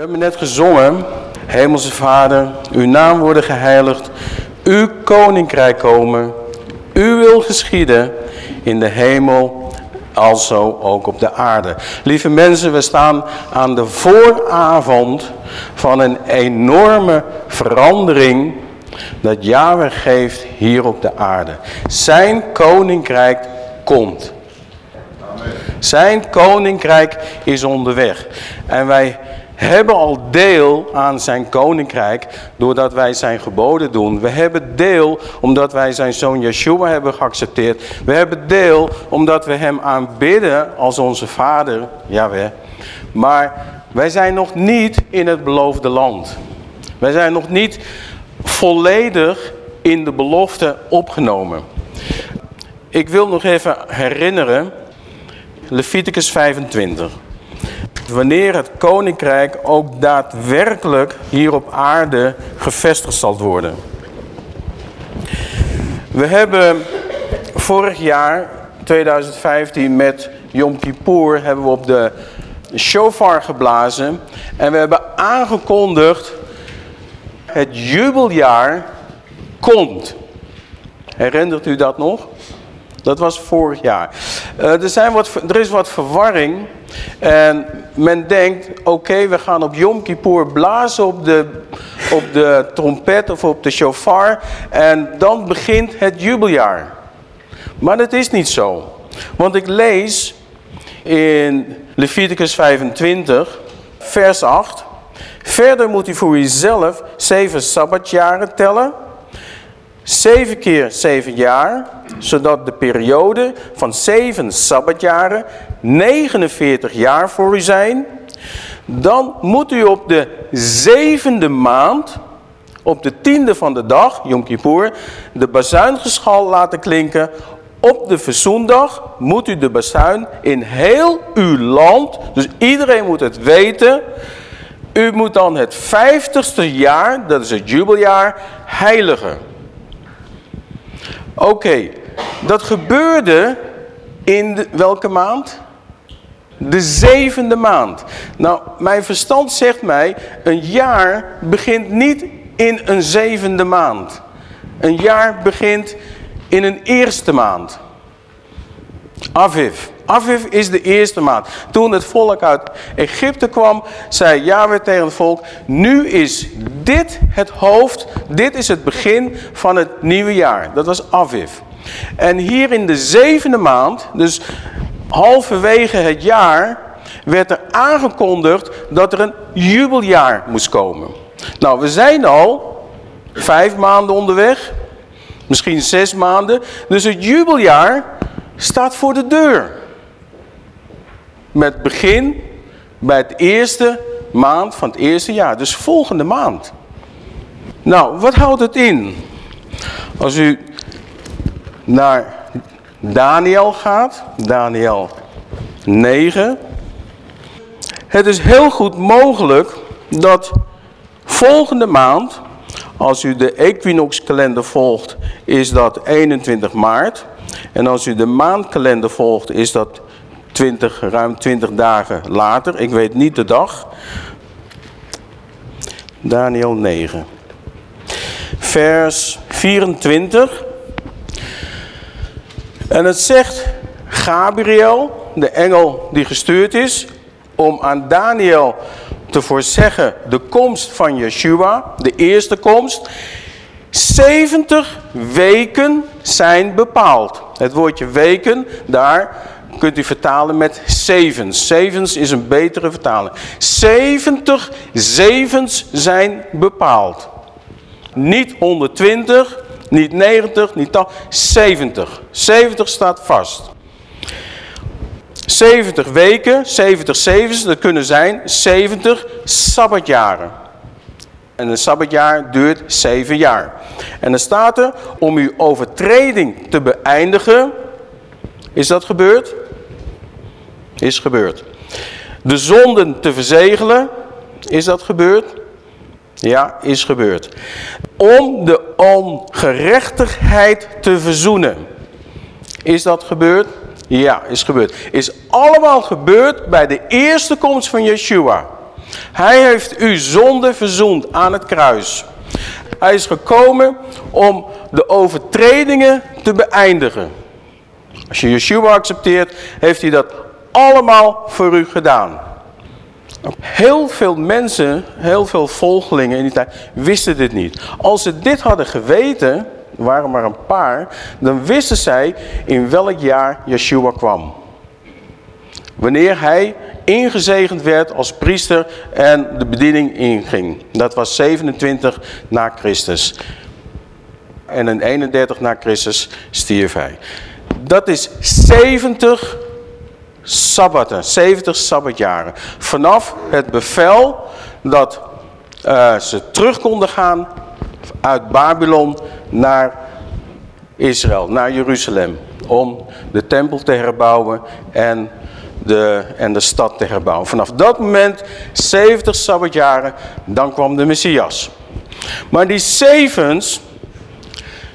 We hebben net gezongen, Hemelse Vader, uw naam worden geheiligd, uw koninkrijk komen, uw wil geschieden in de hemel, alzo ook op de aarde. Lieve mensen, we staan aan de vooravond van een enorme verandering dat Yahweh geeft hier op de aarde. Zijn koninkrijk komt. Zijn koninkrijk is onderweg. En wij hebben al deel aan zijn koninkrijk doordat wij zijn geboden doen. We hebben deel omdat wij zijn zoon Yeshua hebben geaccepteerd. We hebben deel omdat we hem aanbidden als onze vader, Yahweh. Maar wij zijn nog niet in het beloofde land. Wij zijn nog niet volledig in de belofte opgenomen. Ik wil nog even herinneren, Leviticus 25 wanneer het koninkrijk ook daadwerkelijk hier op aarde gevestigd zal worden. We hebben vorig jaar, 2015, met Yom Kippur hebben we op de shofar geblazen. En we hebben aangekondigd, het jubeljaar komt. Herinnert u dat nog? Dat was vorig jaar. Uh, er, zijn wat, er is wat verwarring. En men denkt, oké, we gaan op Yom Kippur blazen op de, op de trompet of op de shofar. En dan begint het jubeljaar. Maar dat is niet zo. Want ik lees in Leviticus 25, vers 8. Verder moet u voor uzelf zeven sabbatjaren tellen. Zeven keer zeven jaar, zodat de periode van zeven sabbatjaren 49 jaar voor u zijn. Dan moet u op de zevende maand, op de tiende van de dag, Yom Kippur, de bazuingeschal laten klinken. Op de verzoendag moet u de bazuin in heel uw land, dus iedereen moet het weten. U moet dan het vijftigste jaar, dat is het jubeljaar, heiligen. Oké, dat gebeurde in de, welke maand? De zevende maand. Nou, mijn verstand zegt mij, een jaar begint niet in een zevende maand. Een jaar begint in een eerste maand. Aviv. Aviv is de eerste maand. Toen het volk uit Egypte kwam, zei Yahweh tegen het volk, nu is dit het hoofd, dit is het begin van het nieuwe jaar. Dat was Aviv. En hier in de zevende maand, dus halverwege het jaar, werd er aangekondigd dat er een jubeljaar moest komen. Nou, we zijn al vijf maanden onderweg, misschien zes maanden. Dus het jubeljaar staat voor de deur. Met begin bij het eerste maand van het eerste jaar. Dus volgende maand. Nou, wat houdt het in? Als u naar Daniel gaat, Daniel 9. Het is heel goed mogelijk dat volgende maand, als u de equinoxkalender volgt, is dat 21 maart. En als u de maandkalender volgt, is dat 20, ruim 20 dagen later. Ik weet niet de dag. Daniel 9. Vers 24. En het zegt Gabriel, de engel die gestuurd is, om aan Daniel te voorzeggen de komst van Yeshua, de eerste komst. 70 weken zijn bepaald. Het woordje weken, daar kunt u vertalen met zevens. Zevens is een betere vertaling. 70 zevens zijn bepaald. Niet 120, niet 90, niet 80, 70. 70 staat vast. 70 weken, 70 zevens, dat kunnen zijn 70 sabbatjaren. En een sabbatjaar duurt 7 jaar. En dan staat er, om uw overtreding te beëindigen, is dat gebeurd? Is gebeurd. De zonden te verzegelen, is dat gebeurd? Ja, is gebeurd. Om de ongerechtigheid te verzoenen. Is dat gebeurd? Ja, is gebeurd. Is allemaal gebeurd bij de eerste komst van Yeshua. Hij heeft uw zonde verzoend aan het kruis. Hij is gekomen om de overtredingen te beëindigen. Als je Yeshua accepteert, heeft hij dat allemaal voor u gedaan. Heel veel mensen, heel veel volgelingen in die tijd, wisten dit niet. Als ze dit hadden geweten, er waren maar een paar, dan wisten zij in welk jaar Yeshua kwam. Wanneer hij ingezegend werd als priester en de bediening inging. Dat was 27 na Christus. En in 31 na Christus stierf hij. Dat is 70 sabbaten, 70 sabbatjaren. Vanaf het bevel dat uh, ze terug konden gaan uit Babylon naar Israël, naar Jeruzalem. Om de tempel te herbouwen en de, en de stad te herbouwen. Vanaf dat moment, 70 sabbatjaren, dan kwam de Messias. Maar die zevens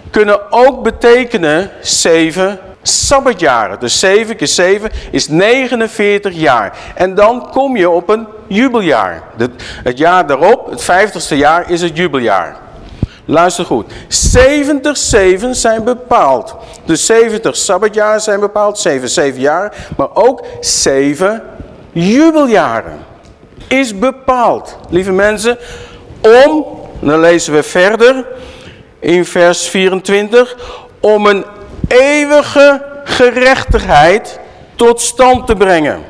kunnen ook betekenen zeven sabbatjaren. Dus 7 keer 7 is 49 jaar. En dan kom je op een jubeljaar. Het jaar daarop, het 50ste jaar, is het jubeljaar. Luister goed. 70 zeven zijn bepaald. Dus 70 sabbatjaren zijn bepaald. 7, 7 jaar. Maar ook 7 jubeljaren. Is bepaald. Lieve mensen. Om, dan lezen we verder. In vers 24. Om een eeuwige gerechtigheid tot stand te brengen.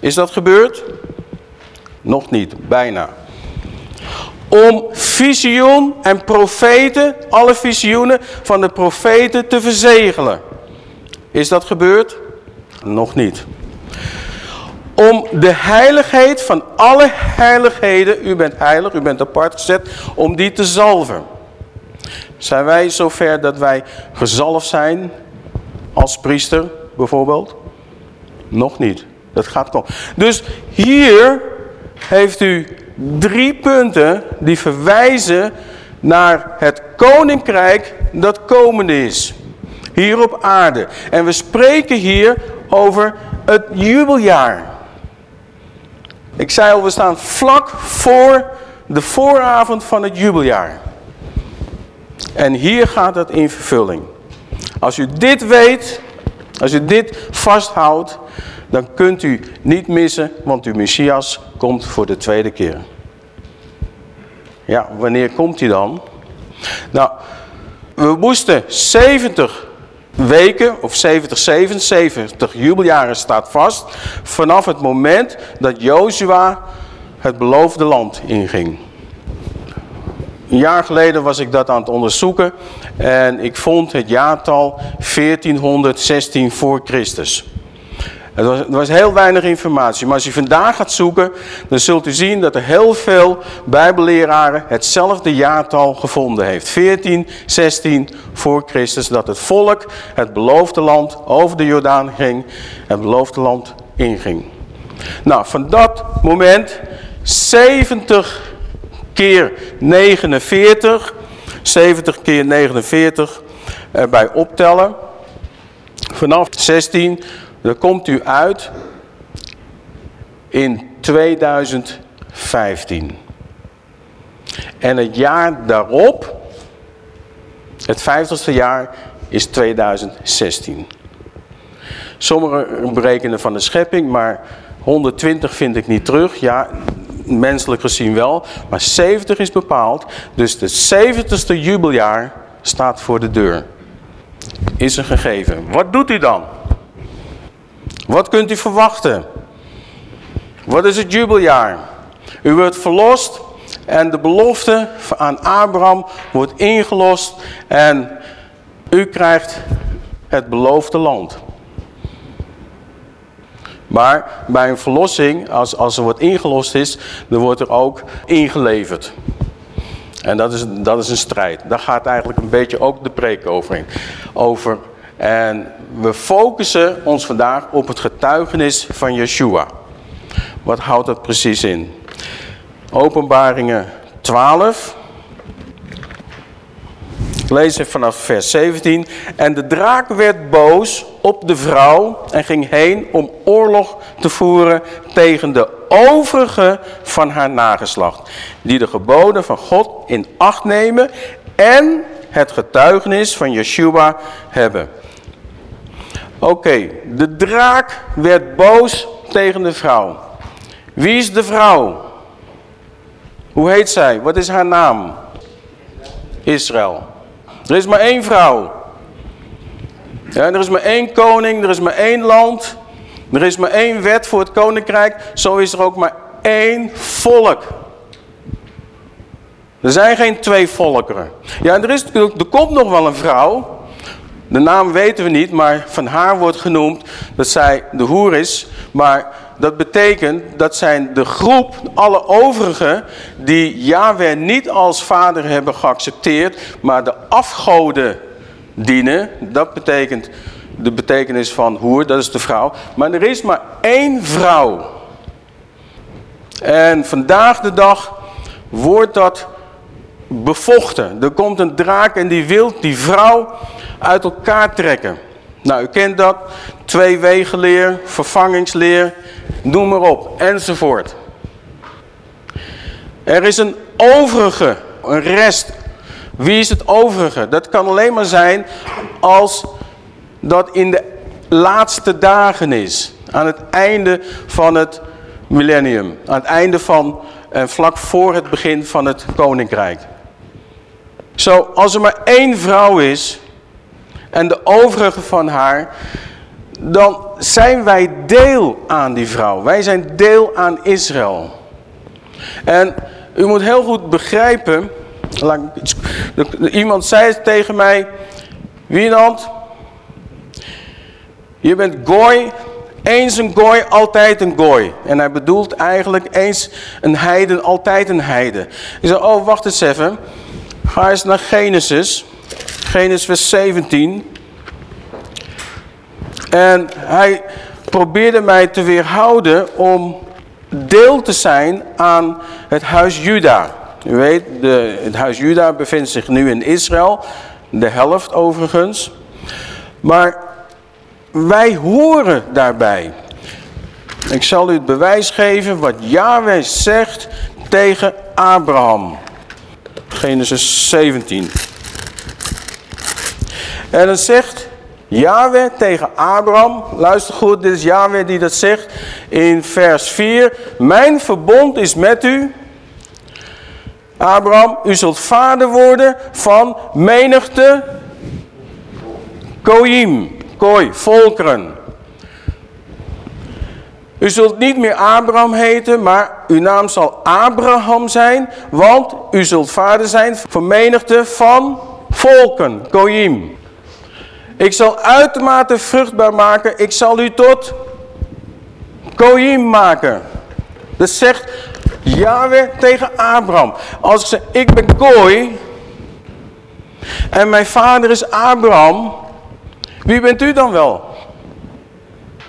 Is dat gebeurd? Nog niet, bijna. Om visioen en profeten, alle visioenen van de profeten te verzegelen. Is dat gebeurd? Nog niet. Om de heiligheid van alle heiligheden, u bent heilig, u bent apart gezet, om die te zalven. Zijn wij zover dat wij gezalfd zijn als priester bijvoorbeeld? Nog niet. Dat gaat komen. Dus hier heeft u drie punten die verwijzen naar het koninkrijk dat komende is. Hier op aarde. En we spreken hier over het jubeljaar. Ik zei al, we staan vlak voor de vooravond van het jubeljaar. En hier gaat het in vervulling. Als u dit weet, als u dit vasthoudt, dan kunt u niet missen, want uw Messias komt voor de tweede keer. Ja, wanneer komt hij dan? Nou, we moesten 70 weken, of 70, 77 jubeljaren staat vast, vanaf het moment dat Jozua het beloofde land inging. Een jaar geleden was ik dat aan het onderzoeken en ik vond het jaartal 1416 voor Christus. Het was, er was heel weinig informatie, maar als u vandaag gaat zoeken, dan zult u zien dat er heel veel bijbelleraren hetzelfde jaartal gevonden heeft. 1416 voor Christus, dat het volk het beloofde land over de Jordaan ging, het beloofde land inging. Nou, van dat moment 70 keer 49. 70 keer 49 erbij optellen. Vanaf 16, dan komt u uit in 2015. En het jaar daarop, het 50ste jaar, is 2016. Sommigen berekenen van de schepping, maar 120 vind ik niet terug. Ja, menselijk gezien wel. Maar 70 is bepaald. Dus de 70ste jubeljaar staat voor de deur. Is een gegeven. Wat doet u dan? Wat kunt u verwachten? Wat is het jubeljaar? U wordt verlost en de belofte aan Abraham wordt ingelost en u krijgt het beloofde land. Maar bij een verlossing, als, als er wordt ingelost is, dan wordt er ook ingeleverd. En dat is, dat is een strijd. Daar gaat eigenlijk een beetje ook de preek over. Over. En we focussen ons vandaag op het getuigenis van Yeshua. Wat houdt dat precies in? Openbaringen 12. Ik lees vanaf vers 17. En de draak werd boos op de vrouw en ging heen om oorlog te voeren tegen de overige van haar nageslacht, die de geboden van God in acht nemen en het getuigenis van Yeshua hebben. Oké, de draak werd boos tegen de vrouw. Wie is de vrouw? Hoe heet zij? Wat is haar naam? Israël. Er is maar één vrouw. Ja, er is maar één koning, er is maar één land. Er is maar één wet voor het koninkrijk. Zo is er ook maar één volk. Er zijn geen twee volkeren. Ja, er, is, er komt nog wel een vrouw. De naam weten we niet, maar van haar wordt genoemd dat zij de hoer is. Maar dat betekent dat zijn de groep, alle overigen, die Yahweh niet als vader hebben geaccepteerd, maar de afgoden dienen. Dat betekent de betekenis van hoer, dat is de vrouw. Maar er is maar één vrouw. En vandaag de dag wordt dat bevochten. Er komt een draak en die wil die vrouw uit elkaar trekken. Nou, u kent dat. Tweewegenleer, vervangingsleer, noem maar op, enzovoort. Er is een overige, een rest. Wie is het overige? Dat kan alleen maar zijn als dat in de laatste dagen is. Aan het einde van het millennium. Aan het einde van, en eh, vlak voor het begin van het koninkrijk. Zo, als er maar één vrouw is en de overige van haar, dan zijn wij deel aan die vrouw. Wij zijn deel aan Israël. En u moet heel goed begrijpen, iemand zei tegen mij, Wienand, je bent gooi, eens een gooi, altijd een gooi. En hij bedoelt eigenlijk eens een heiden, altijd een heiden. Ik zei, oh wacht eens even, ga eens naar Genesis, Genesis 17... En hij probeerde mij te weerhouden om deel te zijn aan het huis Juda. U weet, de, het huis Juda bevindt zich nu in Israël. De helft overigens. Maar wij horen daarbij. Ik zal u het bewijs geven wat Yahweh zegt tegen Abraham. Genesis 17. En het zegt... Yahweh tegen Abraham, luister goed, dit is Yahweh die dat zegt in vers 4. Mijn verbond is met u, Abraham, u zult vader worden van menigte Koim, Koi, volkeren. U zult niet meer Abraham heten, maar uw naam zal Abraham zijn, want u zult vader zijn van menigte van volken, Koim. Ik zal uitermate vruchtbaar maken. Ik zal u tot koïm maken. Dat zegt Yahweh tegen Abraham. Als ik zeg, ik ben kooi. En mijn vader is Abraham. Wie bent u dan wel?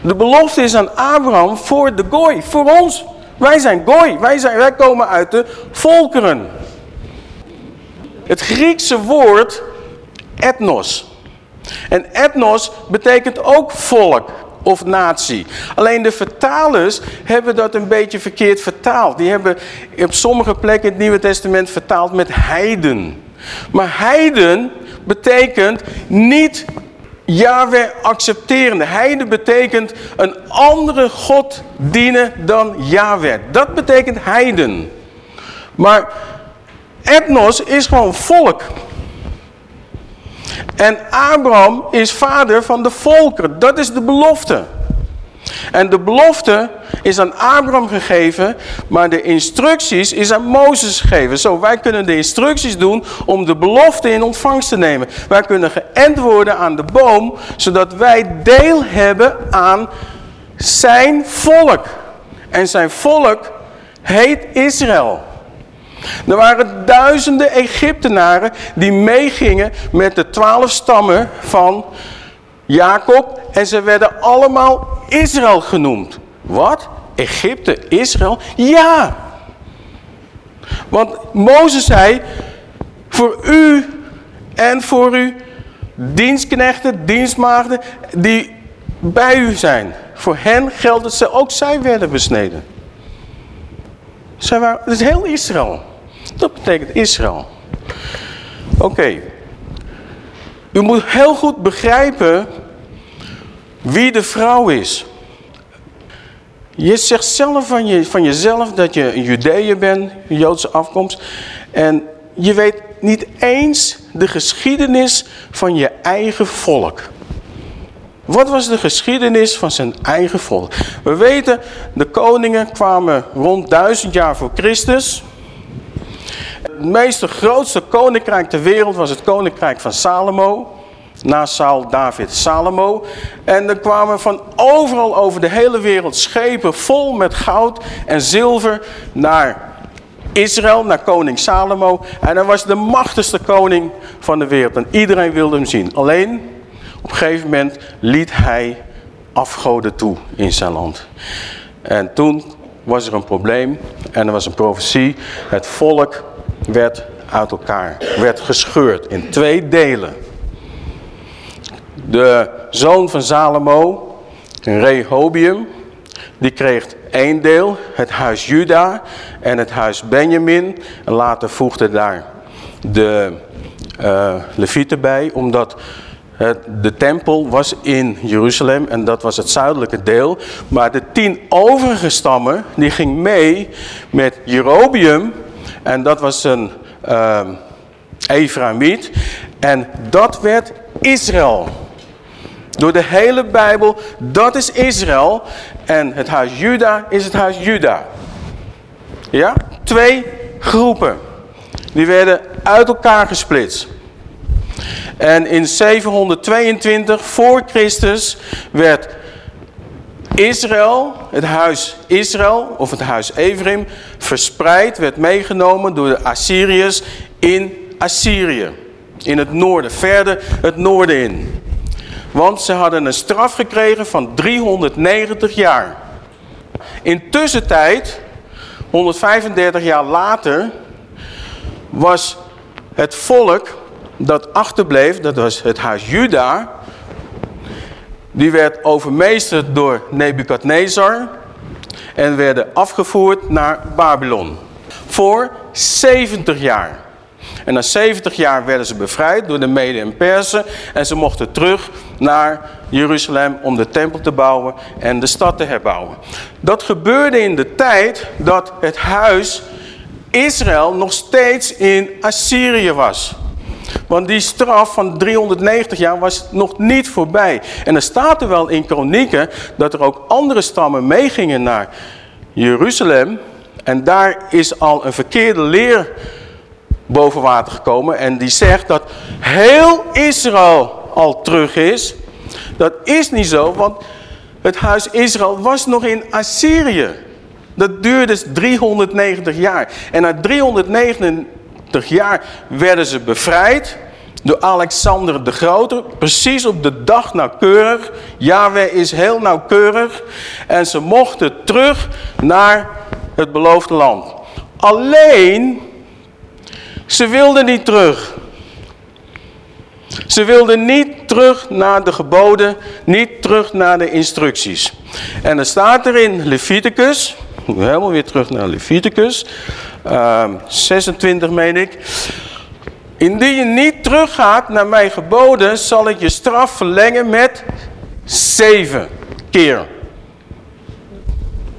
De belofte is aan Abraham voor de gooi. Voor ons. Wij zijn gooi. Wij, zijn, wij komen uit de volkeren. Het Griekse woord etnos en etnos betekent ook volk of natie. Alleen de vertalers hebben dat een beetje verkeerd vertaald. Die hebben op sommige plekken het Nieuwe Testament vertaald met heiden. Maar heiden betekent niet Yahweh accepterende. Heiden betekent een andere God dienen dan Yahweh. Dat betekent heiden. Maar etnos is gewoon volk. En Abraham is vader van de volkeren. Dat is de belofte. En de belofte is aan Abraham gegeven, maar de instructies is aan Mozes gegeven. Zo, wij kunnen de instructies doen om de belofte in ontvangst te nemen. Wij kunnen geënt worden aan de boom, zodat wij deel hebben aan zijn volk. En zijn volk heet Israël. Er waren duizenden Egyptenaren die meegingen met de twaalf stammen van Jacob. En ze werden allemaal Israël genoemd. Wat? Egypte, Israël? Ja! Want Mozes zei, voor u en voor u dienstknechten, dienstmaagden die bij u zijn. Voor hen geldt het, ook zij werden besneden. Zij waren, het is heel Israël. Dat betekent Israël. Oké. U moet heel goed begrijpen wie de vrouw is. Je zegt zelf van, je, van jezelf dat je een Judeër bent, een Joodse afkomst. En je weet niet eens de geschiedenis van je eigen volk. Wat was de geschiedenis van zijn eigen volk? We weten, de koningen kwamen rond duizend jaar voor Christus. Het meeste grootste koninkrijk ter wereld was het koninkrijk van Salomo. Na Saul, David, Salomo. En er kwamen van overal over de hele wereld schepen vol met goud en zilver naar Israël, naar koning Salomo. En hij was de machtigste koning van de wereld. En iedereen wilde hem zien. Alleen, op een gegeven moment liet hij afgoden toe in zijn land. En toen was er een probleem en er was een profetie. Het volk werd uit elkaar, werd gescheurd in twee delen. De zoon van Salomo, Rehobium, die kreeg één deel, het huis Juda en het huis Benjamin. En later voegde daar de uh, Levieten bij, omdat het, de tempel was in Jeruzalem en dat was het zuidelijke deel. Maar de tien overige stammen, die ging mee met Jerobium en dat was een uh. En dat werd Israël. Door de hele Bijbel, dat is Israël. En het huis Juda is het huis Juda. Ja? Twee groepen. Die werden uit elkaar gesplitst. En in 722 voor Christus werd Israël, het huis Israël of het huis Ephraim, verspreid, werd meegenomen door de Assyriërs in Assyrië. In het noorden, verder het noorden in. Want ze hadden een straf gekregen van 390 jaar. Intussen tijd, 135 jaar later, was het volk dat achterbleef, dat was het huis Juda, die werd overmeesterd door Nebukadnezar en werden afgevoerd naar Babylon. Voor 70 jaar. En na 70 jaar werden ze bevrijd door de Mede en Persen. En ze mochten terug naar Jeruzalem om de tempel te bouwen en de stad te herbouwen. Dat gebeurde in de tijd dat het huis Israël nog steeds in Assyrië was. Want die straf van 390 jaar was nog niet voorbij. En er staat er wel in kronieken dat er ook andere stammen meegingen naar Jeruzalem. En daar is al een verkeerde leer boven water gekomen. En die zegt dat heel Israël al terug is. Dat is niet zo, want het huis Israël was nog in Assyrië. Dat duurde 390 dus jaar. En na 390 jaar werden ze bevrijd door Alexander de Grote. Precies op de dag nauwkeurig. Yahweh is heel nauwkeurig. En ze mochten terug naar het beloofde land. Alleen ze wilden niet terug. Ze wilden niet terug naar de geboden, niet terug naar de instructies. En er staat er in Leviticus, helemaal weer terug naar Leviticus, uh, 26 meen ik. Indien je niet teruggaat naar mijn geboden, zal ik je straf verlengen met zeven keer.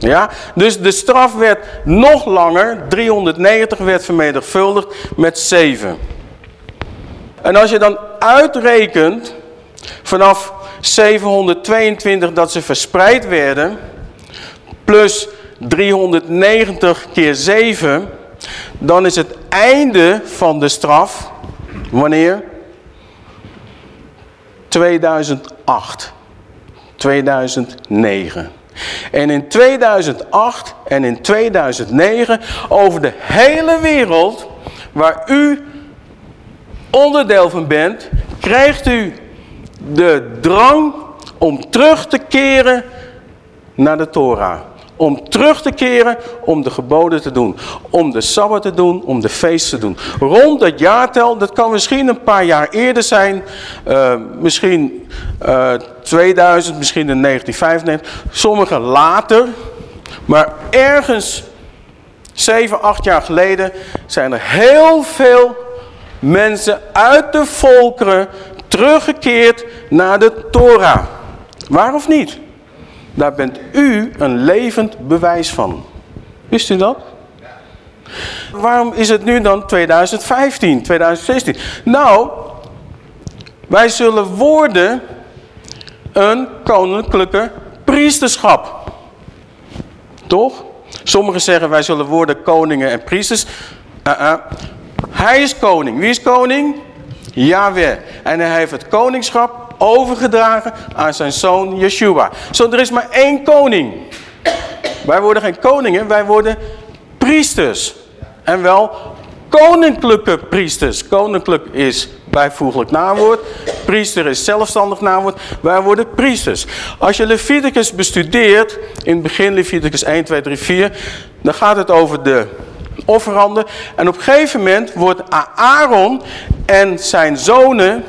Ja, dus de straf werd nog langer, 390 werd vermenigvuldigd met 7. En als je dan uitrekent vanaf 722 dat ze verspreid werden, plus 390 keer 7, dan is het einde van de straf, wanneer? 2008, 2009. En in 2008 en in 2009 over de hele wereld waar u onderdeel van bent, krijgt u de drang om terug te keren naar de Torah. Om terug te keren, om de geboden te doen. Om de Sabbat te doen, om de feest te doen. Rond dat jaartel, dat kan misschien een paar jaar eerder zijn. Uh, misschien uh, 2000, misschien in 1995. Sommige later. Maar ergens 7, 8 jaar geleden zijn er heel veel mensen uit de volkeren teruggekeerd naar de Torah. Waar of niet? Daar bent u een levend bewijs van. Wist u dat? Waarom is het nu dan 2015, 2016? Nou, wij zullen worden een koninklijke priesterschap. Toch? Sommigen zeggen wij zullen worden koningen en priesters. Uh -uh. Hij is koning. Wie is koning? Yahweh. En hij heeft het koningschap overgedragen aan zijn zoon Yeshua. Zo, er is maar één koning. Wij worden geen koningen, wij worden priesters. En wel koninklijke priesters. Koninklijk is bijvoeglijk naamwoord. Priester is zelfstandig naamwoord. Wij worden priesters. Als je Leviticus bestudeert, in het begin Leviticus 1, 2, 3, 4, dan gaat het over de offeranden. En op een gegeven moment wordt Aaron en zijn zonen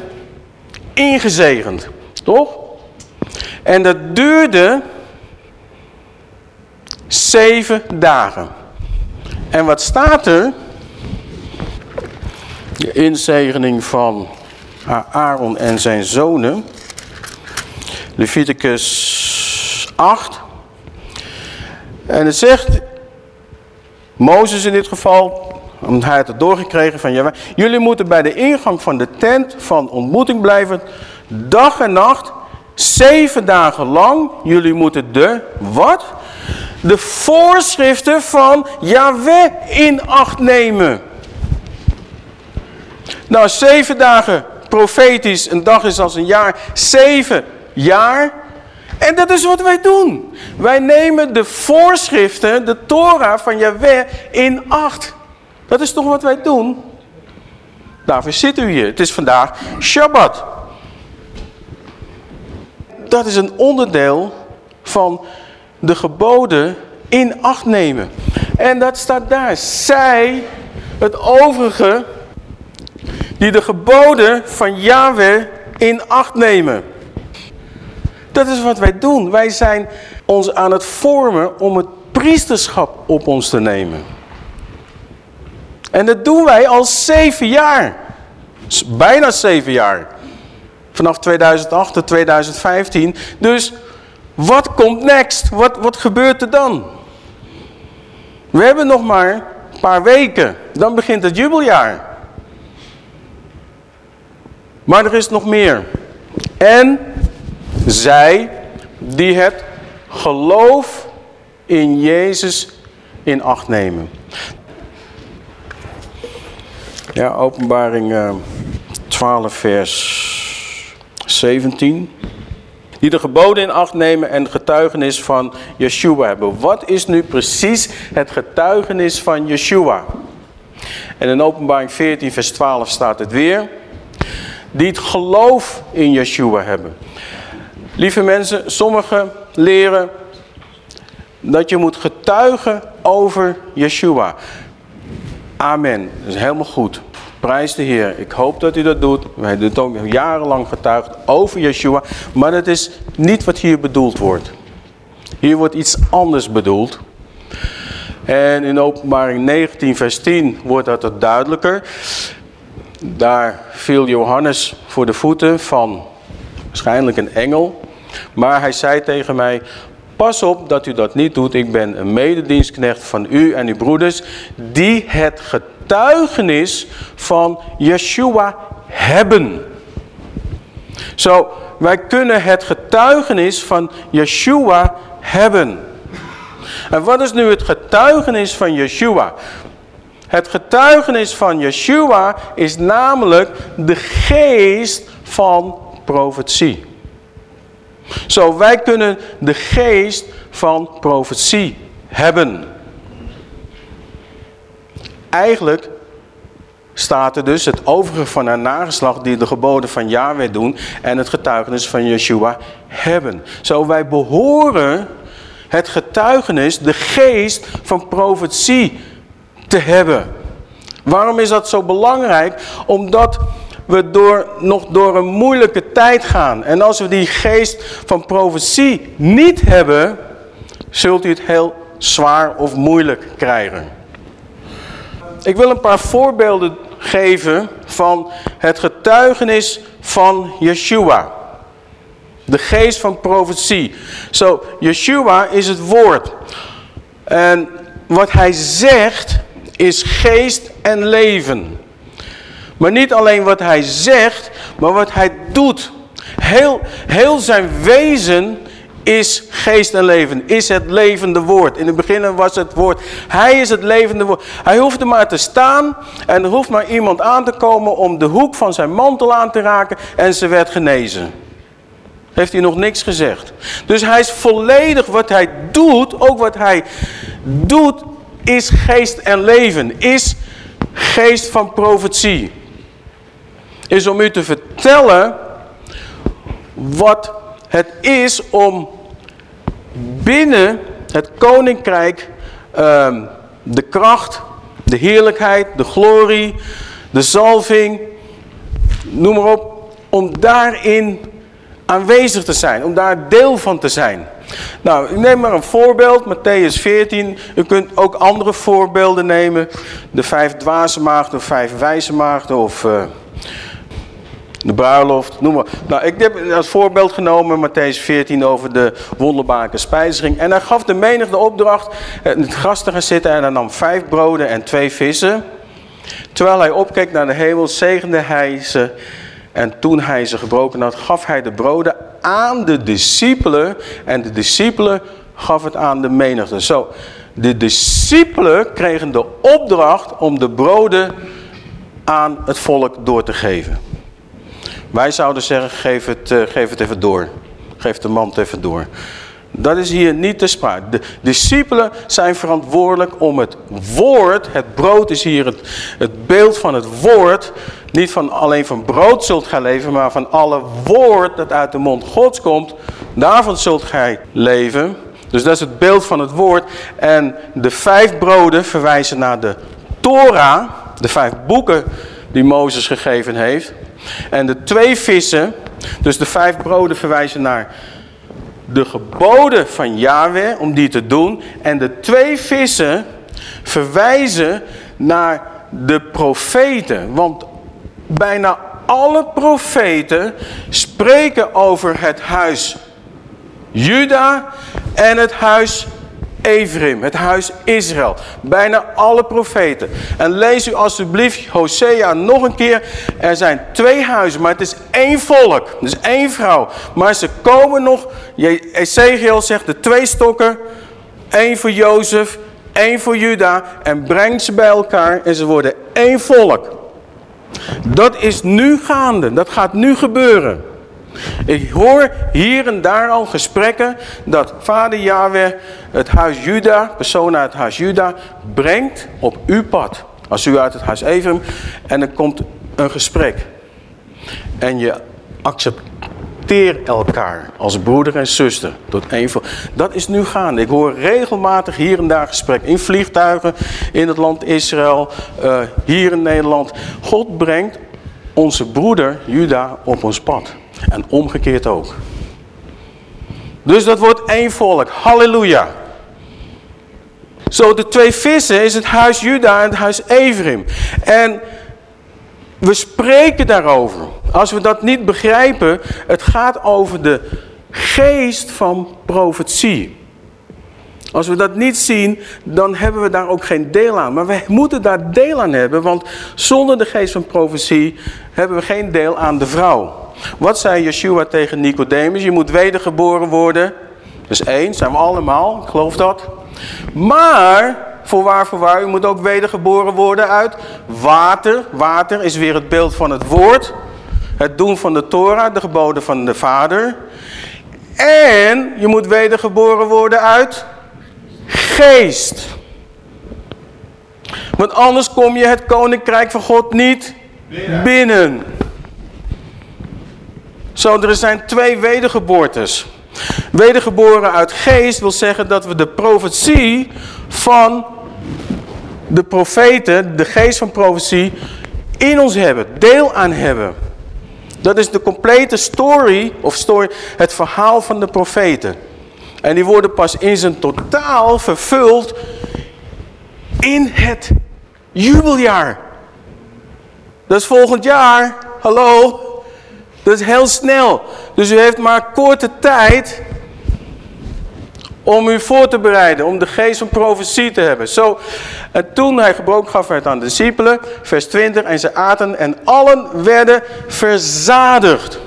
ingezegend. Toch? En dat duurde zeven dagen. En wat staat er? De inzegening van Aaron en zijn zonen. Leviticus 8. En het zegt, Mozes in dit geval, omdat hij het doorgekregen van Jawel. Jullie moeten bij de ingang van de tent van ontmoeting blijven, dag en nacht, zeven dagen lang. Jullie moeten de, wat? De voorschriften van Yahweh in acht nemen. Nou, zeven dagen profetisch, een dag is als een jaar, zeven jaar. En dat is wat wij doen. Wij nemen de voorschriften, de Torah van Yahweh in acht. Dat is toch wat wij doen? Daarvoor zit u hier. Het is vandaag Shabbat. Dat is een onderdeel van de geboden in acht nemen. En dat staat daar. Zij, het overige, die de geboden van Yahweh in acht nemen. Dat is wat wij doen. Wij zijn ons aan het vormen om het priesterschap op ons te nemen. En dat doen wij al zeven jaar. Bijna zeven jaar. Vanaf 2008 tot 2015. Dus wat komt next? Wat, wat gebeurt er dan? We hebben nog maar een paar weken. Dan begint het jubeljaar. Maar er is nog meer. En zij die het geloof in Jezus in acht nemen. Ja, openbaring 12 eh, vers 17. Die de geboden in acht nemen en het getuigenis van Yeshua hebben. Wat is nu precies het getuigenis van Yeshua? En in openbaring 14 vers 12 staat het weer. Die het geloof in Yeshua hebben. Lieve mensen, sommigen leren dat je moet getuigen over Yeshua. Amen. Dat is helemaal goed. Prijs de Heer. Ik hoop dat u dat doet. Wij hebben het ook jarenlang getuigd over Yeshua. Maar dat is niet wat hier bedoeld wordt. Hier wordt iets anders bedoeld. En in openbaring 19 vers 10 wordt dat het duidelijker. Daar viel Johannes voor de voeten van waarschijnlijk een engel. Maar hij zei tegen mij, pas op dat u dat niet doet. Ik ben een mededienstknecht van u en uw broeders die het getuigenis van Yeshua hebben. Zo, wij kunnen het getuigenis van Yeshua hebben. En wat is nu het getuigenis van Yeshua? Het getuigenis van Yeshua is namelijk de geest van profetie. Zo, wij kunnen de geest van profetie hebben. Eigenlijk staat er dus het overige van haar nageslacht die de geboden van Yahweh doen en het getuigenis van Yeshua hebben. Zo wij behoren het getuigenis, de geest van profetie te hebben. Waarom is dat zo belangrijk? Omdat we door, nog door een moeilijke tijd gaan. En als we die geest van profetie niet hebben, zult u het heel zwaar of moeilijk krijgen. ik wil een paar voorbeelden geven van het getuigenis van Yeshua. De geest van profetie. Zo, Yeshua is het woord. En wat hij zegt is geest en leven. Maar niet alleen wat hij zegt, maar wat hij doet. Heel, heel zijn wezen is geest en leven, is het levende woord. In het begin was het woord, hij is het levende woord. Hij hoefde maar te staan en er hoeft maar iemand aan te komen om de hoek van zijn mantel aan te raken en ze werd genezen. Heeft hij nog niks gezegd. Dus hij is volledig wat hij doet, ook wat hij doet, is geest en leven. Is geest van profetie. Is om u te vertellen wat het is om binnen het koninkrijk um, de kracht, de heerlijkheid, de glorie, de zalving, noem maar op, om daarin aanwezig te zijn, om daar deel van te zijn. Nou, ik neem maar een voorbeeld, Matthäus 14. U kunt ook andere voorbeelden nemen. De vijf dwaze maagden of vijf wijze maagden of... Uh, de bruiloft, noem maar. Nou, ik heb als voorbeeld genomen Matthäus 14 over de wonderbare spijziging. En hij gaf de menigte opdracht het gras te gaan zitten en hij nam vijf broden en twee vissen. Terwijl hij opkeek naar de hemel, zegende hij ze. En toen hij ze gebroken had, gaf hij de broden aan de discipelen. En de discipelen gaf het aan de menigte. Zo, de discipelen kregen de opdracht om de broden aan het volk door te geven. Wij zouden zeggen, geef het, uh, geef het even door. Geef de mand even door. Dat is hier niet te sprake. De discipelen zijn verantwoordelijk om het woord, het brood is hier het, het beeld van het woord, niet van alleen van brood zult gij leven, maar van alle woord dat uit de mond Gods komt, daarvan zult gij leven. Dus dat is het beeld van het woord. En de vijf broden verwijzen naar de Torah, de vijf boeken die Mozes gegeven heeft. En de twee vissen, dus de vijf broden verwijzen naar de geboden van Yahweh om die te doen. En de twee vissen verwijzen naar de profeten. Want bijna alle profeten spreken over het huis Juda en het huis Ephraim, het huis Israël. Bijna alle profeten. En lees u alsjeblieft Hosea nog een keer. Er zijn twee huizen, maar het is één volk. Dus één vrouw. Maar ze komen nog, Ezekiel zegt de twee stokken. één voor Jozef, één voor Juda. En brengt ze bij elkaar en ze worden één volk. Dat is nu gaande, dat gaat nu gebeuren. Ik hoor hier en daar al gesprekken dat vader Yahweh het huis Juda, persoon uit het huis Juda, brengt op uw pad. Als u uit het huis Ephraim en er komt een gesprek. En je accepteert elkaar als broeder en zuster. Tot één van. Dat is nu gaande. Ik hoor regelmatig hier en daar gesprekken. In vliegtuigen, in het land Israël, uh, hier in Nederland. God brengt onze broeder Juda op ons pad. En omgekeerd ook. Dus dat wordt één volk. Halleluja. Zo de twee vissen is het huis Juda en het huis Ephraim. En we spreken daarover. Als we dat niet begrijpen, het gaat over de geest van profetie. Als we dat niet zien, dan hebben we daar ook geen deel aan. Maar we moeten daar deel aan hebben, want zonder de geest van profetie hebben we geen deel aan de vrouw. Wat zei Yeshua tegen Nicodemus? Je moet wedergeboren worden. Dus één, zijn we allemaal, ik geloof dat. Maar, voorwaar, voorwaar, u moet ook wedergeboren worden uit water. Water is weer het beeld van het woord. Het doen van de Torah, de geboden van de Vader. En je moet wedergeboren worden uit geest. Want anders kom je het koninkrijk van God niet binnen. Zo, er zijn twee wedergeboortes. Wedergeboren uit geest wil zeggen dat we de profetie van de profeten, de geest van profetie, in ons hebben, deel aan hebben. Dat is de complete story, of story, het verhaal van de profeten. En die worden pas in zijn totaal vervuld in het jubeljaar. Is volgend jaar. Hallo. Dat is heel snel. Dus u heeft maar korte tijd om u voor te bereiden, om de geest van profetie te hebben. Zo, en toen hij gebroken gaf werd aan de discipelen, vers 20, en ze aten en allen werden verzadigd.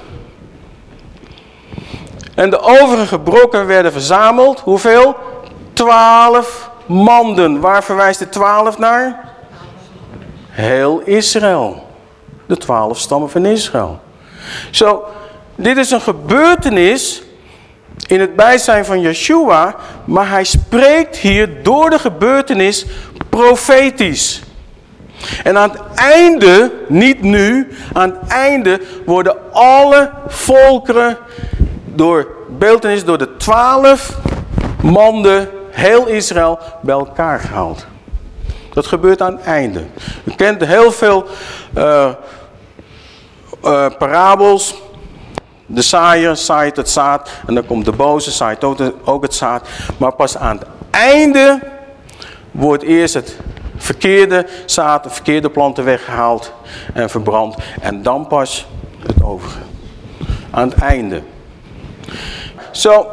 En de overige brokken werden verzameld, hoeveel? Twaalf manden. Waar verwijst de twaalf naar? Heel Israël. De twaalf stammen van Israël. Zo, dit is een gebeurtenis in het bijzijn van Yeshua, maar hij spreekt hier door de gebeurtenis profetisch. En aan het einde, niet nu, aan het einde worden alle volkeren door beeldenis, door de twaalf manden, heel Israël, bij elkaar gehaald. Dat gebeurt aan het einde. U kent heel veel uh, uh, parabels de saaier zaait het zaad en dan komt de boze, zaait ook het zaad. Maar pas aan het einde wordt eerst het verkeerde zaad, de verkeerde planten weggehaald en verbrand. En dan pas het overige. Aan het einde. Zo,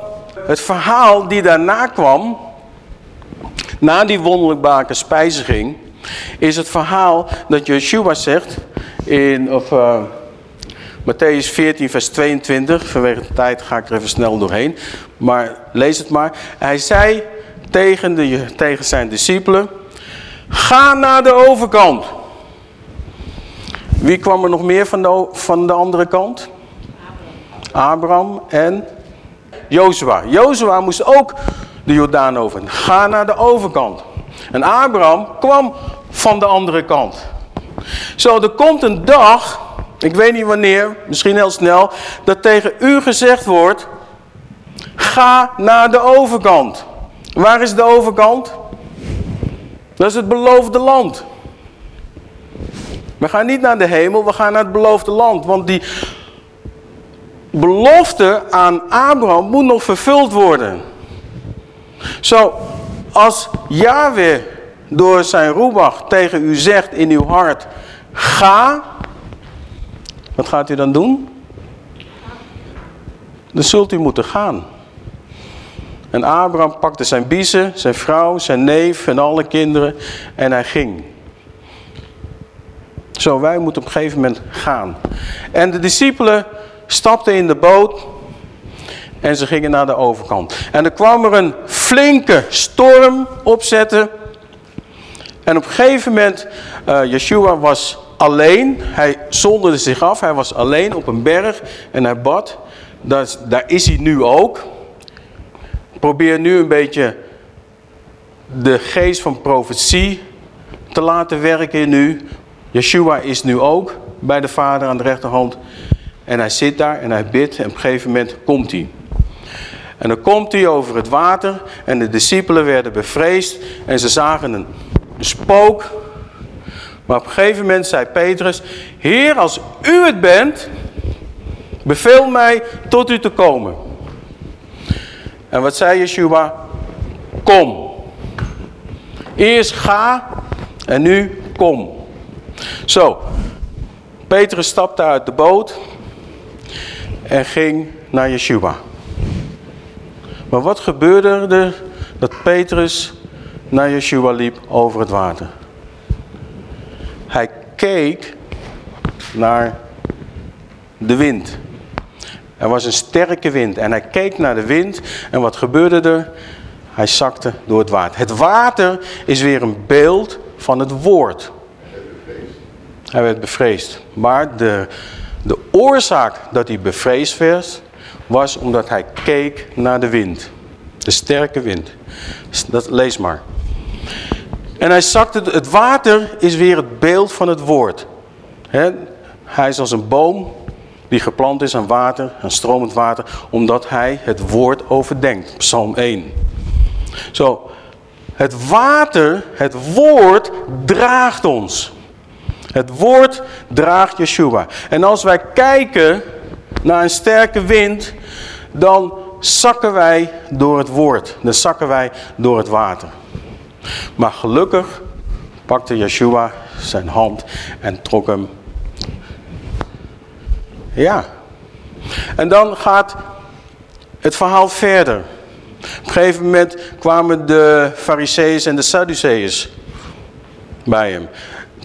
het verhaal die daarna kwam, na die wonderlijkbare spijziging, is het verhaal dat Yeshua zegt in... Of, uh, Matthäus 14, vers 22. Vanwege de tijd ga ik er even snel doorheen. Maar lees het maar. Hij zei tegen, de, tegen zijn discipelen. Ga naar de overkant. Wie kwam er nog meer van de, van de andere kant? Abraham en Jozua. Jozua moest ook de Jordaan over. Ga naar de overkant. En Abraham kwam van de andere kant. Zo, er komt een dag ik weet niet wanneer, misschien heel snel, dat tegen u gezegd wordt, ga naar de overkant. Waar is de overkant? Dat is het beloofde land. We gaan niet naar de hemel, we gaan naar het beloofde land. Want die belofte aan Abraham moet nog vervuld worden. Zo, als Yahweh door zijn roebach tegen u zegt in uw hart, ga wat gaat u dan doen? Dan zult u moeten gaan. En Abraham pakte zijn biezen, zijn vrouw, zijn neef en alle kinderen en hij ging. Zo, wij moeten op een gegeven moment gaan. En de discipelen stapten in de boot en ze gingen naar de overkant. En er kwam er een flinke storm opzetten. En op een gegeven moment, uh, Yeshua was alleen. Hij zonderde zich af. Hij was alleen op een berg en hij bad. Daar is hij nu ook. Probeer nu een beetje de geest van profetie te laten werken in u. Yeshua is nu ook bij de vader aan de rechterhand. En hij zit daar en hij bidt en op een gegeven moment komt hij. En dan komt hij over het water en de discipelen werden bevreesd en ze zagen een spook maar op een gegeven moment zei Petrus, Heer, als u het bent, beveel mij tot u te komen. En wat zei Yeshua? Kom. Eerst ga en nu kom. Zo, Petrus stapte uit de boot en ging naar Yeshua. Maar wat gebeurde er dat Petrus naar Yeshua liep over het water? Keek naar de wind. Er was een sterke wind en hij keek naar de wind en wat gebeurde er? Hij zakte door het water. Het water is weer een beeld van het woord. Hij werd bevreesd. Maar de, de oorzaak dat hij bevreesd werd, was omdat hij keek naar de wind. De sterke wind. Dat, lees maar. En hij zakte, het water is weer het beeld van het woord. hij is als een boom die geplant is aan water, aan stromend water, omdat hij het woord overdenkt. Psalm 1. Zo, het water, het woord draagt ons. Het woord draagt Yeshua. En als wij kijken naar een sterke wind, dan zakken wij door het woord. Dan zakken wij door het water. Maar gelukkig pakte Yeshua zijn hand en trok hem. Ja. En dan gaat het verhaal verder. Op een gegeven moment kwamen de fariseeërs en de sadduceeërs bij hem.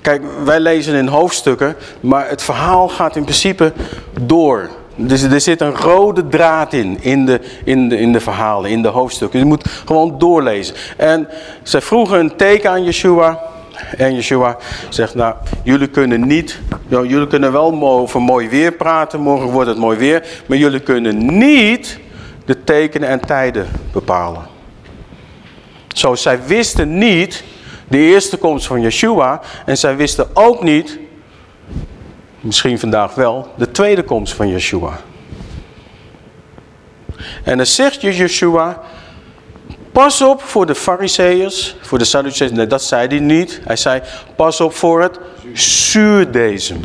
Kijk, wij lezen in hoofdstukken, maar het verhaal gaat in principe door. Dus er zit een rode draad in, in de, in de, in de verhalen, in de hoofdstukken. Je moet gewoon doorlezen. En zij vroegen een teken aan Yeshua. En Yeshua zegt, nou, jullie kunnen niet, nou, jullie kunnen wel over mooi weer praten, morgen wordt het mooi weer. Maar jullie kunnen niet de tekenen en tijden bepalen. Zo, zij wisten niet de eerste komst van Yeshua. En zij wisten ook niet, misschien vandaag wel, de tweede komst van Yeshua. En dan zegt je Yeshua, pas op voor de fariseeërs, voor de Sadduceeërs. Nee, dat zei hij niet. Hij zei, pas op voor het zuurdezem.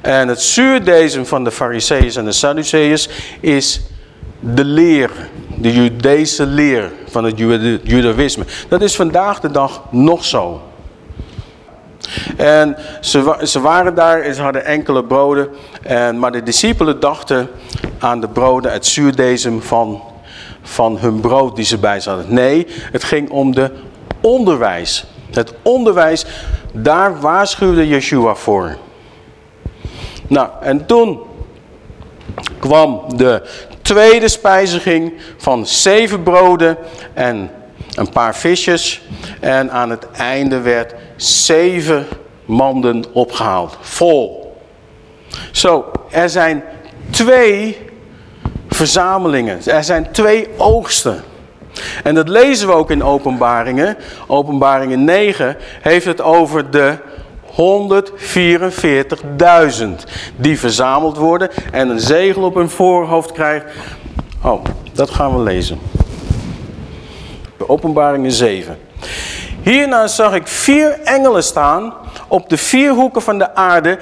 En het zuurdezem van de fariseeërs en de Sadduceeërs is de leer, de Judese leer van het judaïsme. Dat is vandaag de dag nog zo. En ze, ze waren daar en ze hadden enkele broden. En, maar de discipelen dachten aan de broden, het zuurdezem van, van hun brood die ze bij hadden. Nee, het ging om de onderwijs. Het onderwijs, daar waarschuwde Yeshua voor. Nou, en toen kwam de tweede spijziging van zeven broden en een paar visjes. En aan het einde werd zeven manden opgehaald. Vol. Zo, er zijn twee verzamelingen. Er zijn twee oogsten. En dat lezen we ook in openbaringen. Openbaringen 9 heeft het over de 144.000 die verzameld worden en een zegel op hun voorhoofd krijgt. Oh, dat gaan we lezen. Openbaringen 7. Hierna zag ik vier engelen staan op de vier hoeken van de aarde.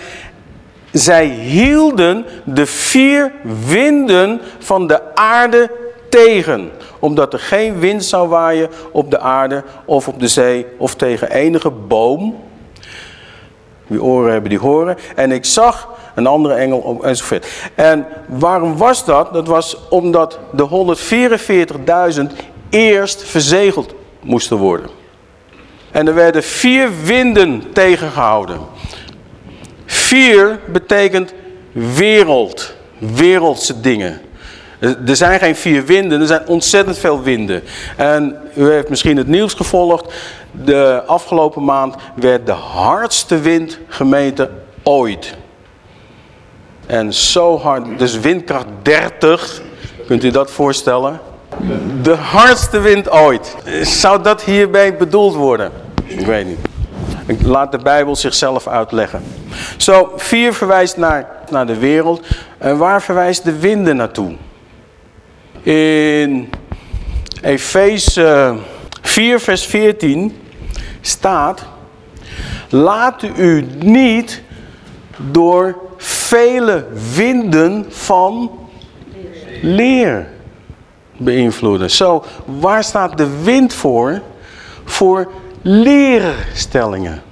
Zij hielden de vier winden van de aarde tegen. Omdat er geen wind zou waaien op de aarde of op de zee of tegen enige boom wie oren hebben, die horen. En ik zag een andere engel enzovoort. En waarom was dat? Dat was omdat de 144.000 eerst verzegeld moesten worden. En er werden vier winden tegengehouden. Vier betekent wereld, wereldse dingen. Er zijn geen vier winden, er zijn ontzettend veel winden. En u heeft misschien het nieuws gevolgd. De afgelopen maand werd de hardste wind gemeten ooit. En zo hard, dus windkracht 30, kunt u dat voorstellen? De hardste wind ooit. Zou dat hierbij bedoeld worden? Ik weet niet. Laat de Bijbel zichzelf uitleggen. Zo, vier verwijst naar, naar de wereld. En waar verwijst de winden naartoe? In Efeze 4 vers 14 staat, laat u niet door vele winden van leer beïnvloeden. Zo, waar staat de wind voor? Voor leerstellingen.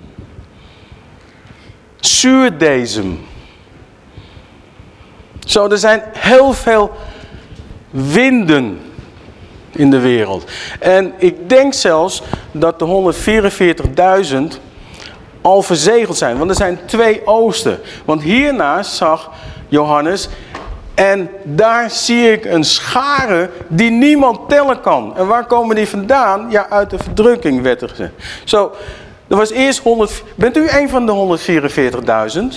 Zuurdezem. Zo, er zijn heel veel winden in de wereld. En ik denk zelfs dat de 144.000 al verzegeld zijn. Want er zijn twee oosten. Want hiernaast zag Johannes... En daar zie ik een schare die niemand tellen kan. En waar komen die vandaan? Ja, uit de verdrukking werd er. Zo, er was eerst 100... Bent u een van de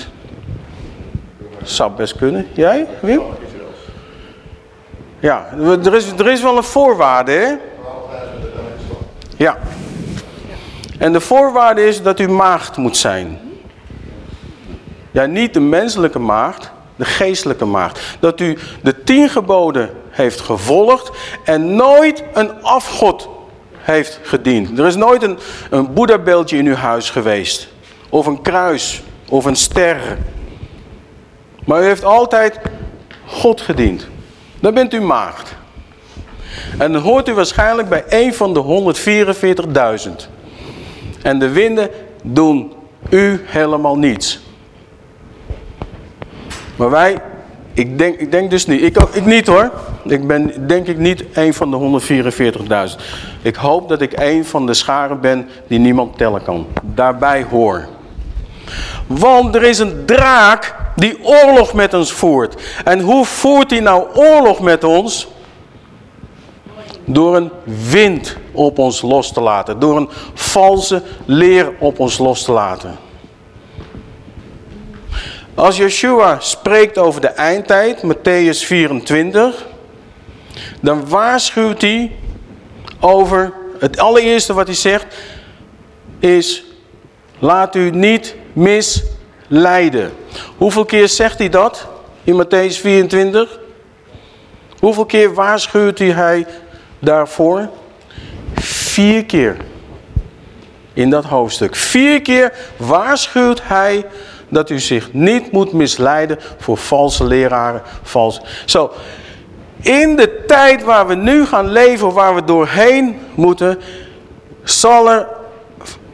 144.000? Zou best kunnen. Jij, Wim? Ja, er is, er is wel een voorwaarde, hè? Ja. En de voorwaarde is dat u maagd moet zijn. Ja, niet de menselijke maagd, de geestelijke maagd. Dat u de tien geboden heeft gevolgd en nooit een afgod heeft gediend. Er is nooit een, een boeddhabeeldje in uw huis geweest. Of een kruis, of een ster. Maar u heeft altijd God gediend dan bent u maagd. En dan hoort u waarschijnlijk bij een van de 144.000. En de winden doen u helemaal niets. Maar wij, ik denk, ik denk dus niet, ik, ik niet hoor. Ik ben denk ik niet een van de 144.000. Ik hoop dat ik een van de scharen ben die niemand tellen kan. Daarbij hoor. Want er is een draak die oorlog met ons voert. En hoe voert hij nou oorlog met ons? Door een wind op ons los te laten. Door een valse leer op ons los te laten. Als Yeshua spreekt over de eindtijd, Matthäus 24, dan waarschuwt hij over, het allereerste wat hij zegt, is laat u niet misleiden. Hoeveel keer zegt hij dat in Matthäus 24? Hoeveel keer waarschuwt hij daarvoor? Vier keer in dat hoofdstuk. Vier keer waarschuwt hij dat u zich niet moet misleiden voor valse leraren. Valse... Zo, in de tijd waar we nu gaan leven, waar we doorheen moeten, zal er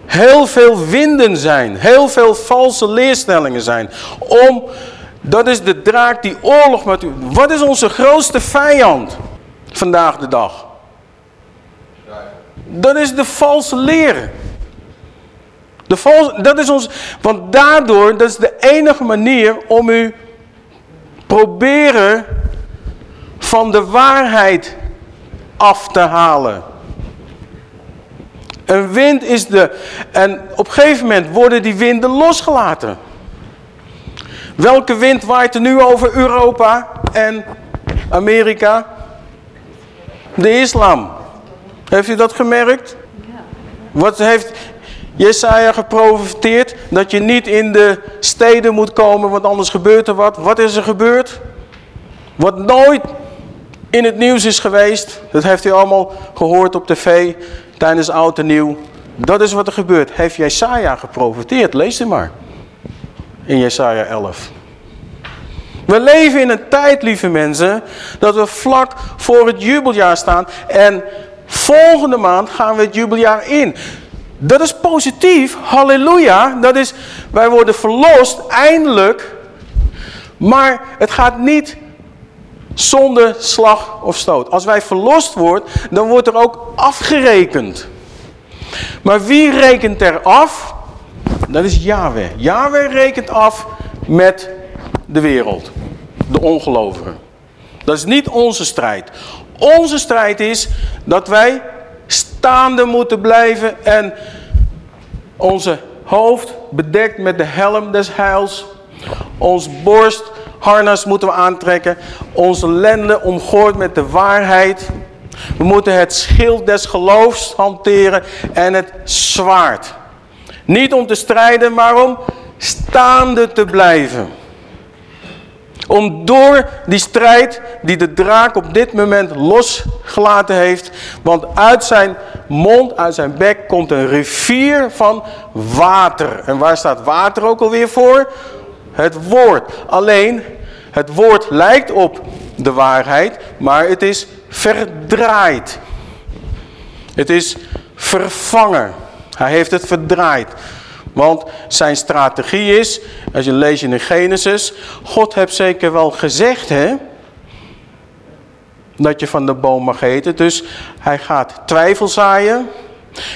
heel veel winden zijn. Heel veel valse leerstellingen zijn. Om, dat is de draak die oorlog met u. Wat is onze grootste vijand vandaag de dag? Dat is de valse leren. De valse, dat is ons, want daardoor, dat is de enige manier om u proberen van de waarheid af te halen. Een wind is de... En op een gegeven moment worden die winden losgelaten. Welke wind waait er nu over Europa en Amerika? De islam. Heeft u dat gemerkt? Wat heeft Jesaja geprofiteerd? Dat je niet in de steden moet komen, want anders gebeurt er wat. Wat is er gebeurd? Wat nooit in het nieuws is geweest. Dat heeft u allemaal gehoord op tv tijdens oud en nieuw. Dat is wat er gebeurt. Heeft Jesaja geprofiteerd? Lees het maar. In Jesaja 11. We leven in een tijd, lieve mensen, dat we vlak voor het jubeljaar staan. En volgende maand gaan we het jubeljaar in. Dat is positief, halleluja. Dat is, wij worden verlost, eindelijk. Maar het gaat niet zonder slag of stoot. Als wij verlost worden, dan wordt er ook afgerekend. Maar wie rekent er af? Dat is Yahweh. Yahweh rekent af met de wereld. De ongelovigen. Dat is niet onze strijd. Onze strijd is dat wij staande moeten blijven en onze hoofd bedekt met de helm des heils. Ons borst harnas moeten we aantrekken. Onze lenden omgooid met de waarheid. We moeten het schild des geloofs hanteren en het zwaard. Niet om te strijden, maar om staande te blijven. Om door die strijd die de draak op dit moment losgelaten heeft. Want uit zijn mond, uit zijn bek komt een rivier van water. En waar staat water ook alweer voor? Het woord. Alleen, het woord lijkt op de waarheid, maar het is verdraaid. Het is vervangen. Hij heeft het verdraaid. Want zijn strategie is, als je leest in Genesis, God heeft zeker wel gezegd hè, dat je van de boom mag eten. Dus hij gaat twijfel zaaien.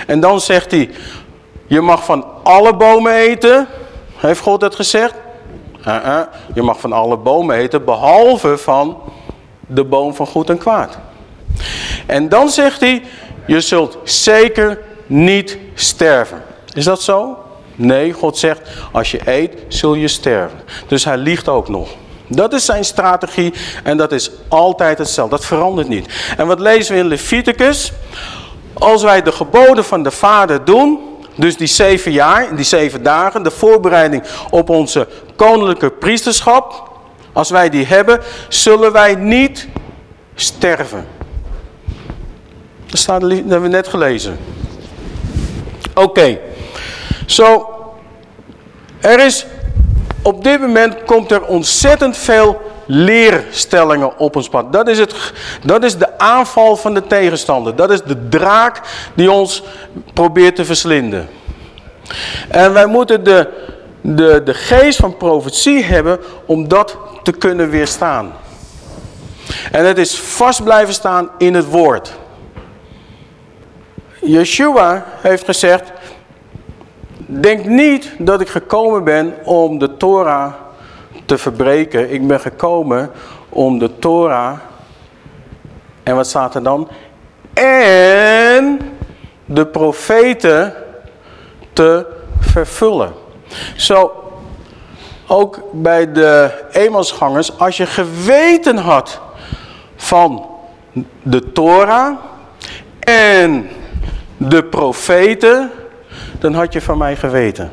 En dan zegt hij, je mag van alle bomen eten. Heeft God dat gezegd? Uh -uh. Je mag van alle bomen eten, behalve van de boom van goed en kwaad. En dan zegt hij, je zult zeker niet sterven. Is dat zo? Nee, God zegt, als je eet, zul je sterven. Dus hij liegt ook nog. Dat is zijn strategie en dat is altijd hetzelfde. Dat verandert niet. En wat lezen we in Leviticus? Als wij de geboden van de Vader doen, dus die zeven jaar, die zeven dagen, de voorbereiding op onze koninklijke priesterschap, als wij die hebben, zullen wij niet sterven. Dat, staat, dat hebben we net gelezen. Oké. Zo, er is, op dit moment komt er ontzettend veel leerstellingen op ons pad. Dat is, het, dat is de aanval van de tegenstander. Dat is de draak die ons probeert te verslinden. En wij moeten de, de, de geest van profetie hebben om dat te kunnen weerstaan. En het is vast blijven staan in het woord. Yeshua heeft gezegd, denk niet dat ik gekomen ben om de Torah te verbreken. Ik ben gekomen om de Torah, en wat staat er dan? En de profeten te vervullen. Zo, ook bij de eenmansgangers, als je geweten had van de Torah en de profeten, dan had je van mij geweten.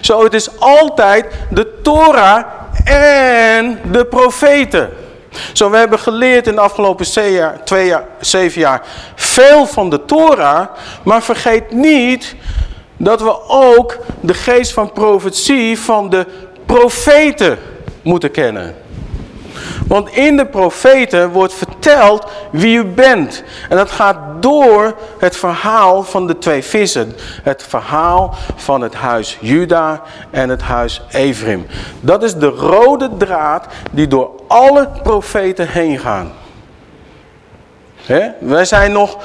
Zo, het is altijd de Torah en de profeten. Zo, we hebben geleerd in de afgelopen twee jaar, zeven jaar veel van de Torah, maar vergeet niet dat we ook de geest van profetie van de profeten moeten kennen. Want in de profeten wordt verteld wie u bent. En dat gaat door het verhaal van de twee vissen. Het verhaal van het huis Juda en het huis Ephraim. Dat is de rode draad die door alle profeten heen gaan. Wij zijn nog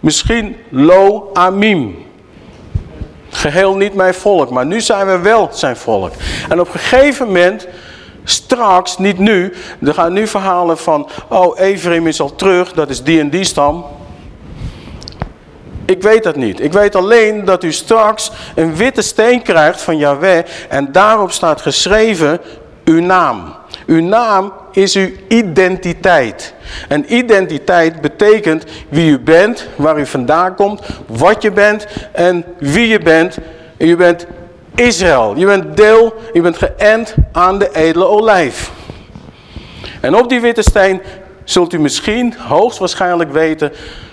misschien lo amim. Geheel niet mijn volk, maar nu zijn we wel zijn volk. En op een gegeven moment Straks, niet nu. Er gaan nu verhalen van, oh Ephraim is al terug, dat is die en die stam. Ik weet dat niet. Ik weet alleen dat u straks een witte steen krijgt van Yahweh en daarop staat geschreven uw naam. Uw naam is uw identiteit. En identiteit betekent wie u bent, waar u vandaan komt, wat je bent en wie je bent. En je bent Israël. Je bent deel, je bent geënt aan de edele olijf. En op die witte steen zult u misschien hoogstwaarschijnlijk weten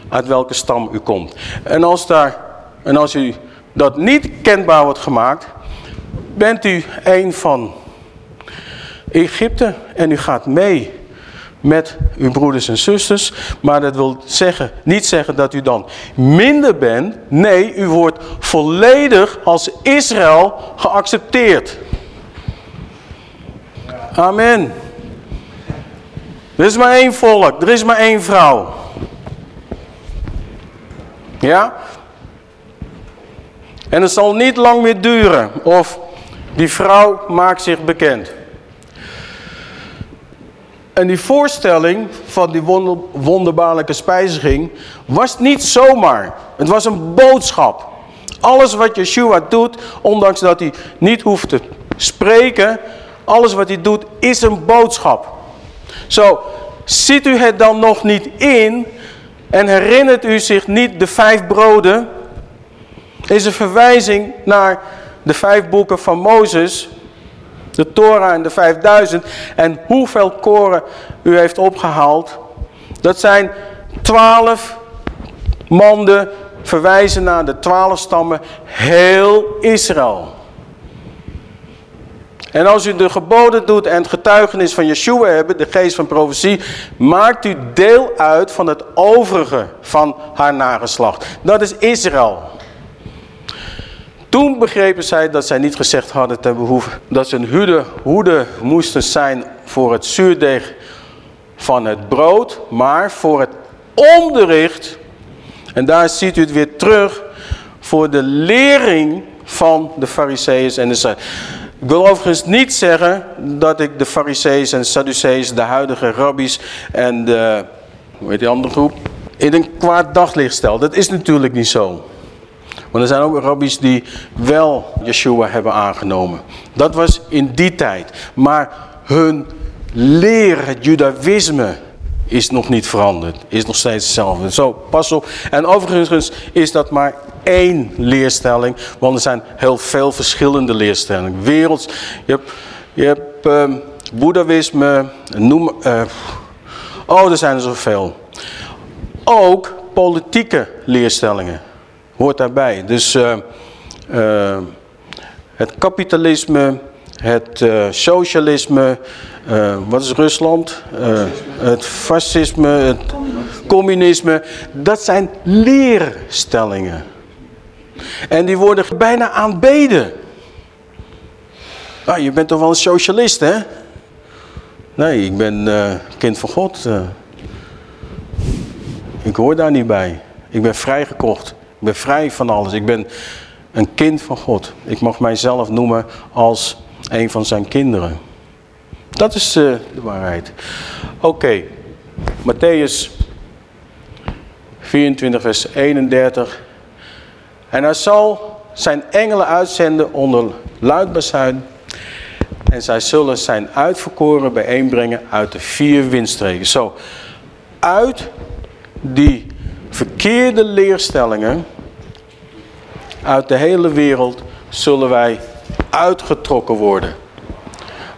uit welke stam u komt. En als, daar, en als u dat niet kenbaar wordt gemaakt, bent u een van Egypte en u gaat mee met uw broeders en zusters. Maar dat wil zeggen, niet zeggen dat u dan minder bent. Nee, u wordt volledig als Israël geaccepteerd. Amen. Er is maar één volk, er is maar één vrouw. Ja? En het zal niet lang meer duren of die vrouw maakt zich bekend. En die voorstelling van die wonder, wonderbaarlijke spijziging was niet zomaar. Het was een boodschap. Alles wat Yeshua doet, ondanks dat hij niet hoeft te spreken, alles wat hij doet is een boodschap. Zo, ziet u het dan nog niet in en herinnert u zich niet de vijf broden? Is een verwijzing naar de vijf boeken van Mozes de Torah en de 5000. En hoeveel koren u heeft opgehaald. Dat zijn twaalf manden verwijzen naar de twaalf stammen. Heel Israël. En als u de geboden doet en het getuigenis van Yeshua hebben, de geest van profetie, maakt u deel uit van het overige van haar nageslacht. Dat is Israël. Toen begrepen zij dat zij niet gezegd hadden ten behoeve dat ze een hoede, hoede moesten zijn voor het zuurdeeg van het brood, maar voor het onderricht. En daar ziet u het weer terug voor de lering van de fariseeërs en de Sadduceeërs. Ik wil overigens niet zeggen dat ik de fariseeërs en Sadduceeërs, de huidige rabbies en de, hoe heet die andere groep, in een kwaad daglicht stel. Dat is natuurlijk niet zo. Maar er zijn ook rabbies die wel Yeshua hebben aangenomen. Dat was in die tijd. Maar hun leer, het judaïsme, is nog niet veranderd. Is nog steeds hetzelfde. Zo, pas op. En overigens is dat maar één leerstelling. Want er zijn heel veel verschillende leerstellingen. Werelds. Je hebt, je hebt uh, boeddhisme. Noem, uh, oh, er zijn er zoveel. Ook politieke leerstellingen hoort daarbij. Dus uh, uh, het kapitalisme, het uh, socialisme, wat is Rusland? het fascisme, het communisme. Dat zijn leerstellingen. En die worden bijna aanbeden. Ah, je bent toch wel een socialist, hè? Nee, ik ben kind van God. Ik hoor daar niet bij. Ik ben vrijgekocht. Ik ben vrij van alles. Ik ben een kind van God. Ik mag mijzelf noemen als een van zijn kinderen. Dat is uh, de waarheid. Oké, okay. Matthäus 24, vers 31. En hij zal zijn engelen uitzenden onder luidbazuin. En zij zullen zijn uitverkoren bijeenbrengen uit de vier windstreken. Zo, uit die verkeerde leerstellingen uit de hele wereld zullen wij uitgetrokken worden.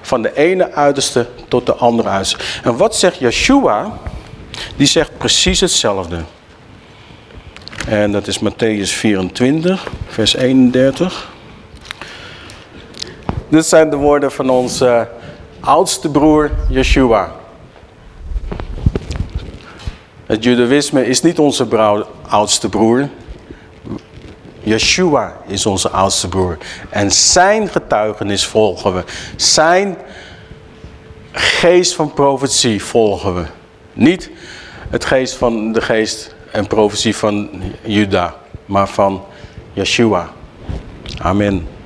Van de ene uiterste tot de andere uiterste. En wat zegt Yeshua? Die zegt precies hetzelfde. En dat is Matthäus 24, vers 31. Dit zijn de woorden van onze oudste broer Yeshua. Het judaïsme is niet onze oudste broer. Yeshua is onze oudste broer. En zijn getuigenis volgen we. Zijn geest van profetie volgen we. Niet het geest van de geest en profetie van Juda, maar van Yeshua. Amen.